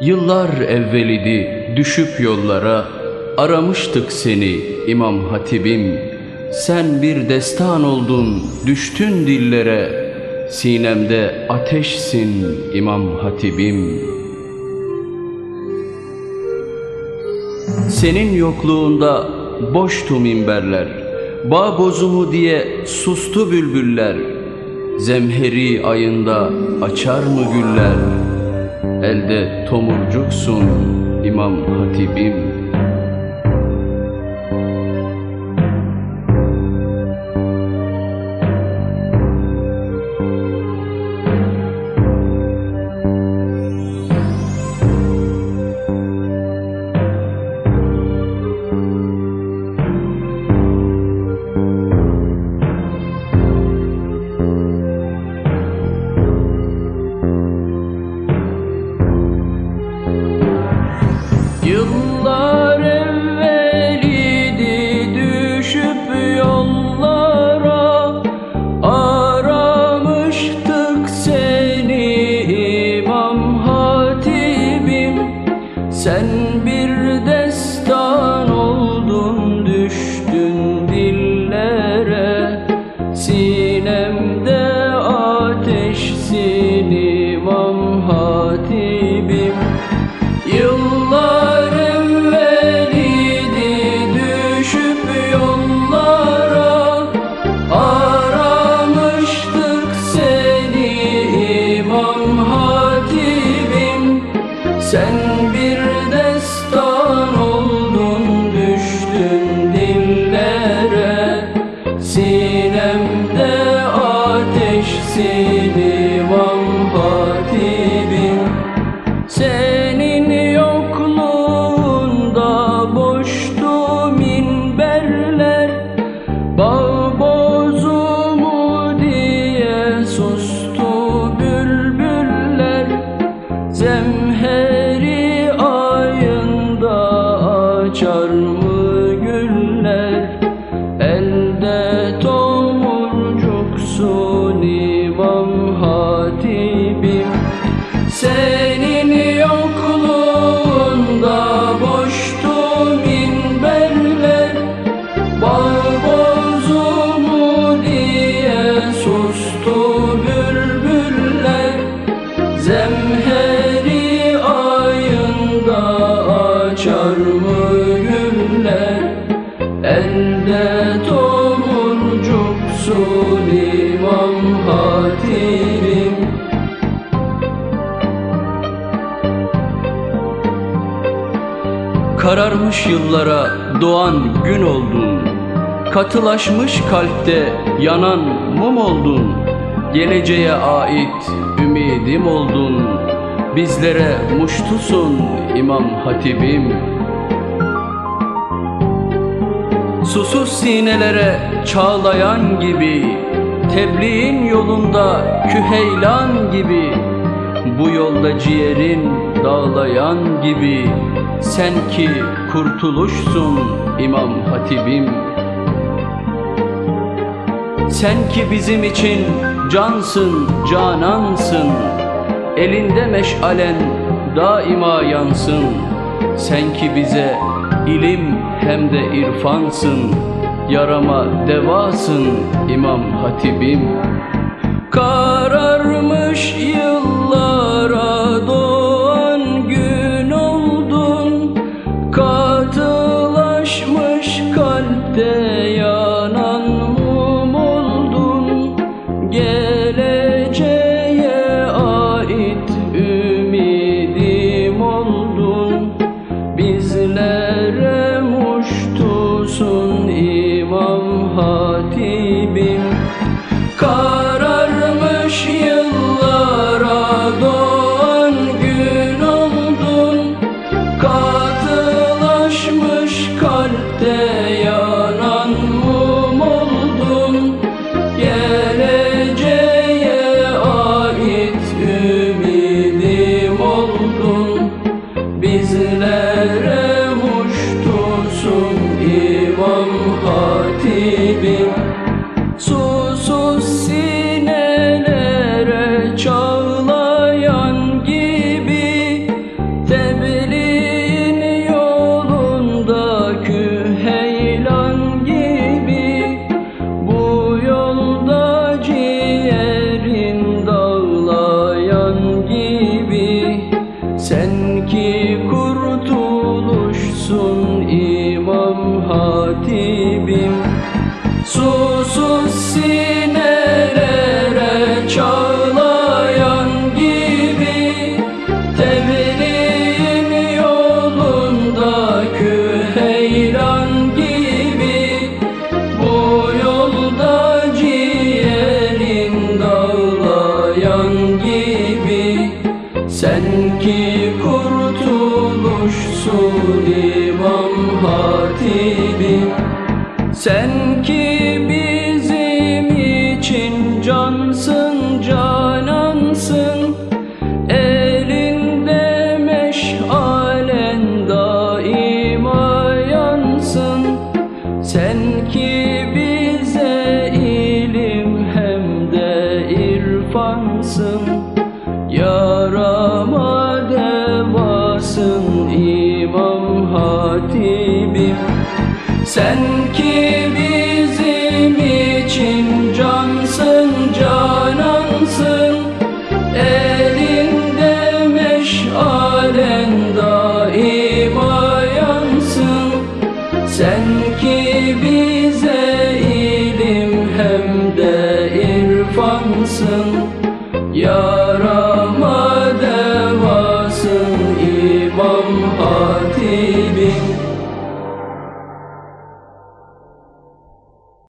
Yıllar evvelidi düşüp yollara. Aramıştık seni İmam Hatibim. Sen bir destan oldun düştün dillere. Sinemde ateşsin İmam Hatibim. Senin yokluğunda boştu minberler. Bağ bozumu diye sustu bülbüller. Zemheri ayında açar mı güller Elde tomurcuksun İmam Hatibim Zemheri İmam Hatibim. Kararmış yıllara doğan gün oldun. Katılaşmış kalpte yanan mum oldun. Geleceğe ait ümidim oldun. Bizlere muştusun İmam Hatibim Susuz sinelere çağlayan gibi Tebliğin yolunda küheylan gibi Bu yolda ciğerin dağlayan gibi Sen ki kurtuluşsun İmam Hatibim. Sen ki bizim için cansın, canansın Elinde meşalen daima yansın. Sen ki bize ilim hem de irfansın Yarama devasın İmam Hatibim. Kararmış yıllara Kararmış yıllara doğan gün oldun Katılaşmış kalpte yanan mum oldun Geleceğe ait ümidim oldun Bizlere muştusun İmam Hatibim susuz sinelere çağlayan gibi Tebliğin yolunda küheylan gibi Bu yolda ciğerin dağlayan gibi Sen kurtuluşsun imam hatibim. Su kurtuluşsun İmam Hatibim. Sen ki bizim için cansın canansın. Elinde meşalen daima yansın. Sen ki bize ilim hem de irfansın. Yarama devasın Sen ki bizim için cansın canansın. Elinde meşalen daima yansın Sen ki bize ilim hem de irfansın. Ya